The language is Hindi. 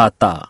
खाता।